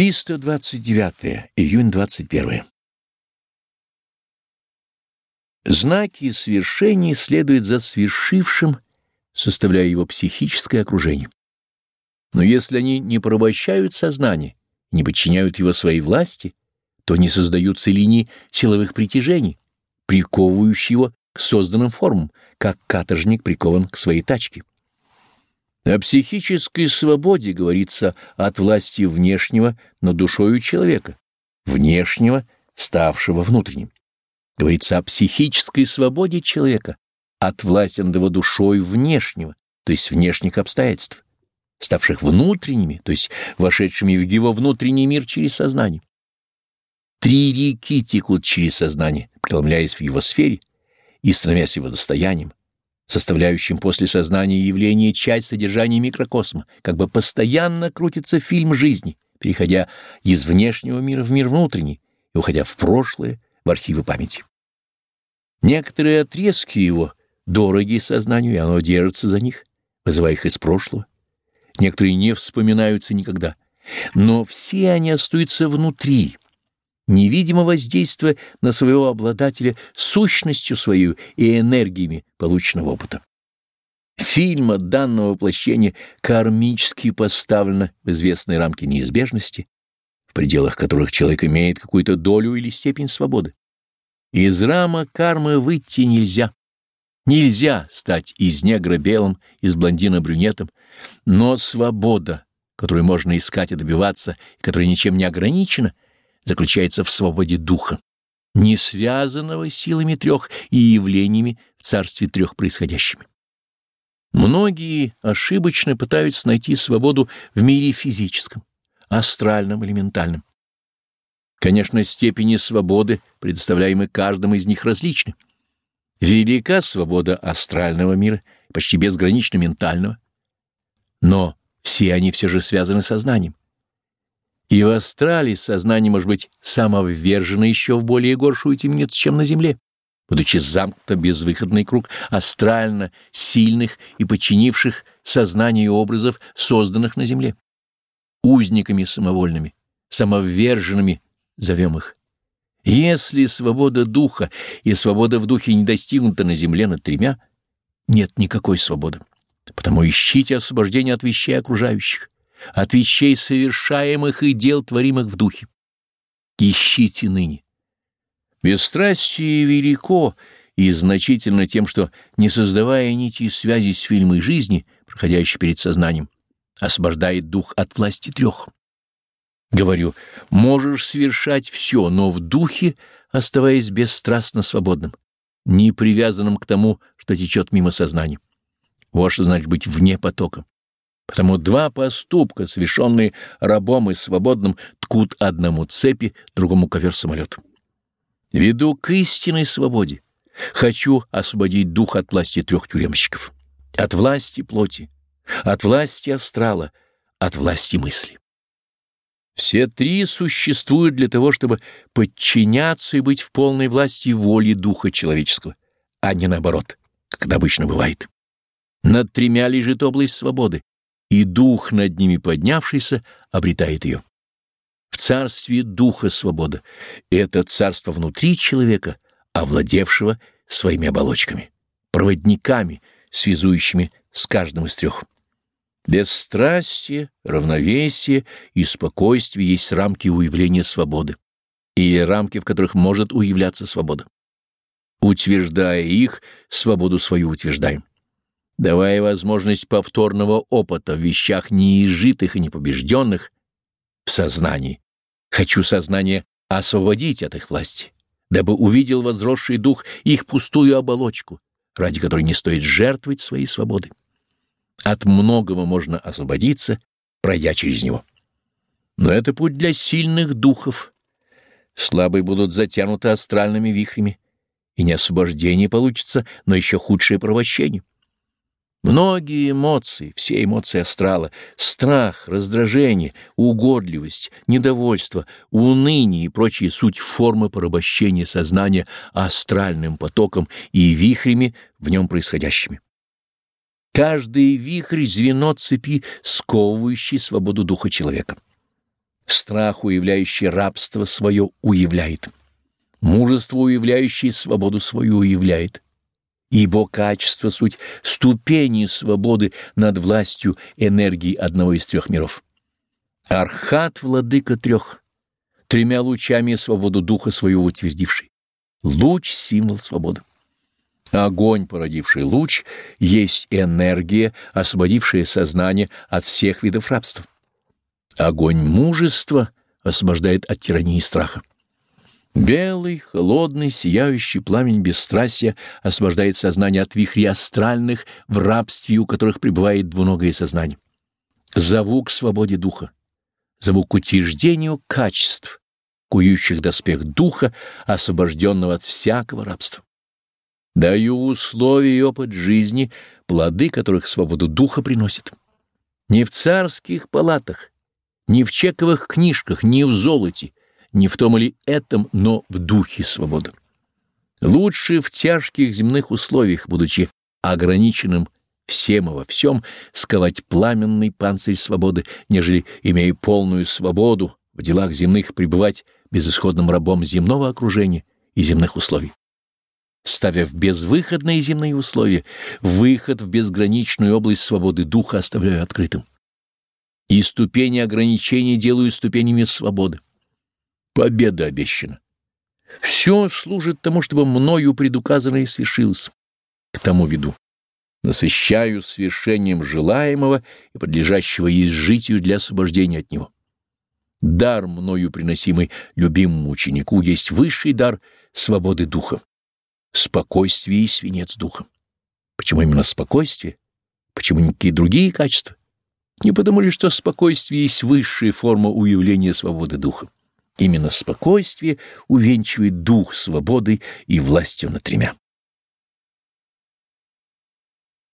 329 июнь 21 Знаки свершений следуют за свершившим, составляя его психическое окружение. Но если они не порабощают сознание, не подчиняют его своей власти, то не создаются линии силовых притяжений, приковывающие его к созданным формам, как каторжник прикован к своей тачке. О психической свободе говорится от власти внешнего над душою человека, внешнего, ставшего внутренним. Говорится о психической свободе человека от власти над его душой внешнего, то есть внешних обстоятельств, ставших внутренними, то есть вошедшими в его внутренний мир через сознание. Три реки текут через сознание, преломляясь в его сфере и становясь его достоянием составляющим после сознания явления часть содержания микрокосма, как бы постоянно крутится фильм жизни, переходя из внешнего мира в мир внутренний и уходя в прошлое, в архивы памяти. Некоторые отрезки его дороги сознанию, и оно держится за них, вызывая их из прошлого. Некоторые не вспоминаются никогда, но все они остаются внутри, невидимо воздействуя на своего обладателя сущностью свою и энергиями полученного опыта. Фильма данного воплощения кармически поставлено в известной рамке неизбежности, в пределах которых человек имеет какую-то долю или степень свободы. Из рамок кармы выйти нельзя. Нельзя стать из негра белым, из блондина брюнетом, но свобода, которую можно искать и добиваться, которая ничем не ограничена — заключается в свободе духа, не связанного силами трех и явлениями в царстве трех происходящими. Многие ошибочно пытаются найти свободу в мире физическом, астральном или ментальном. Конечно, степени свободы, предоставляемые каждым из них, различны. Велика свобода астрального мира, почти безгранично ментального, но все они все же связаны сознанием. И в астрале сознание может быть самоввержено еще в более горшую темницу, чем на земле, будучи замкнуто безвыходный круг астрально сильных и подчинивших сознанию образов, созданных на земле. Узниками самовольными, самовверженными зовем их. Если свобода духа и свобода в духе не достигнута на земле над тремя, нет никакой свободы. Потому ищите освобождение от вещей окружающих от вещей совершаемых и дел, творимых в духе. Ищите ныне. Бесстрастие велико и значительно тем, что, не создавая нити связи с фильмой жизни, проходящей перед сознанием, освобождает дух от власти трех. Говорю, можешь совершать все, но в духе оставаясь бесстрастно свободным, не привязанным к тому, что течет мимо сознания. Вот значит быть вне потока. Потому два поступка, совершенные рабом и свободным, ткут одному цепи, другому ковер-самолет. Веду к истинной свободе. Хочу освободить дух от власти трех тюремщиков. От власти плоти, от власти астрала, от власти мысли. Все три существуют для того, чтобы подчиняться и быть в полной власти воли духа человеческого, а не наоборот, как обычно бывает. Над тремя лежит область свободы, и дух над ними поднявшийся обретает ее. В царстве духа свобода — это царство внутри человека, овладевшего своими оболочками, проводниками, связующими с каждым из трех. Бесстрастие, равновесие и спокойствие есть рамки уявления свободы или рамки, в которых может уявляться свобода. Утверждая их, свободу свою утверждаем давая возможность повторного опыта в вещах неизжитых и непобежденных в сознании. Хочу сознание освободить от их власти, дабы увидел возросший дух их пустую оболочку, ради которой не стоит жертвовать своей свободы. От многого можно освободиться, пройдя через него. Но это путь для сильных духов. Слабые будут затянуты астральными вихрями, и не освобождение получится, но еще худшее провощение. Многие эмоции, все эмоции астрала, страх, раздражение, угодливость, недовольство, уныние и прочие суть формы порабощения сознания астральным потоком и вихрями в нем происходящими. Каждый вихрь — звено цепи, сковывающий свободу духа человека. Страх, уявляющий рабство свое, уявляет. Мужество, уявляющее свободу свою, уявляет. Ибо качество — суть ступени свободы над властью энергии одного из трех миров. Архат — владыка трех, тремя лучами свободу духа своего утвердивший. Луч — символ свободы. Огонь, породивший луч, есть энергия, освободившая сознание от всех видов рабства. Огонь мужества освобождает от тирании и страха. Белый, холодный, сияющий пламень бесстрастия освобождает сознание от вихрей астральных, в рабстве у которых пребывает двуногое сознание. Зову к свободе духа, зову к утверждению качеств, кующих доспех духа, освобожденного от всякого рабства. Даю условия и опыт жизни, плоды которых свободу духа приносит. Не в царских палатах, не в чековых книжках, не в золоте, не в том или этом, но в духе свободы. Лучше в тяжких земных условиях, будучи ограниченным всем и во всем, сковать пламенный панцирь свободы, нежели, имея полную свободу, в делах земных пребывать безысходным рабом земного окружения и земных условий. Ставя в безвыходные земные условия, выход в безграничную область свободы духа оставляю открытым. И ступени ограничений делаю ступенями свободы. Победа обещана. Все служит тому, чтобы мною предуказанное свершилось. К тому веду. Насыщаю свершением желаемого и подлежащего изжитию для освобождения от него. Дар, мною приносимый любимому ученику, есть высший дар свободы духа. Спокойствие и свинец духа. Почему именно спокойствие? Почему никакие другие качества? Не потому ли, что спокойствие есть высшая форма уявления свободы духа? Именно спокойствие увенчивает дух свободы и властью над тремя.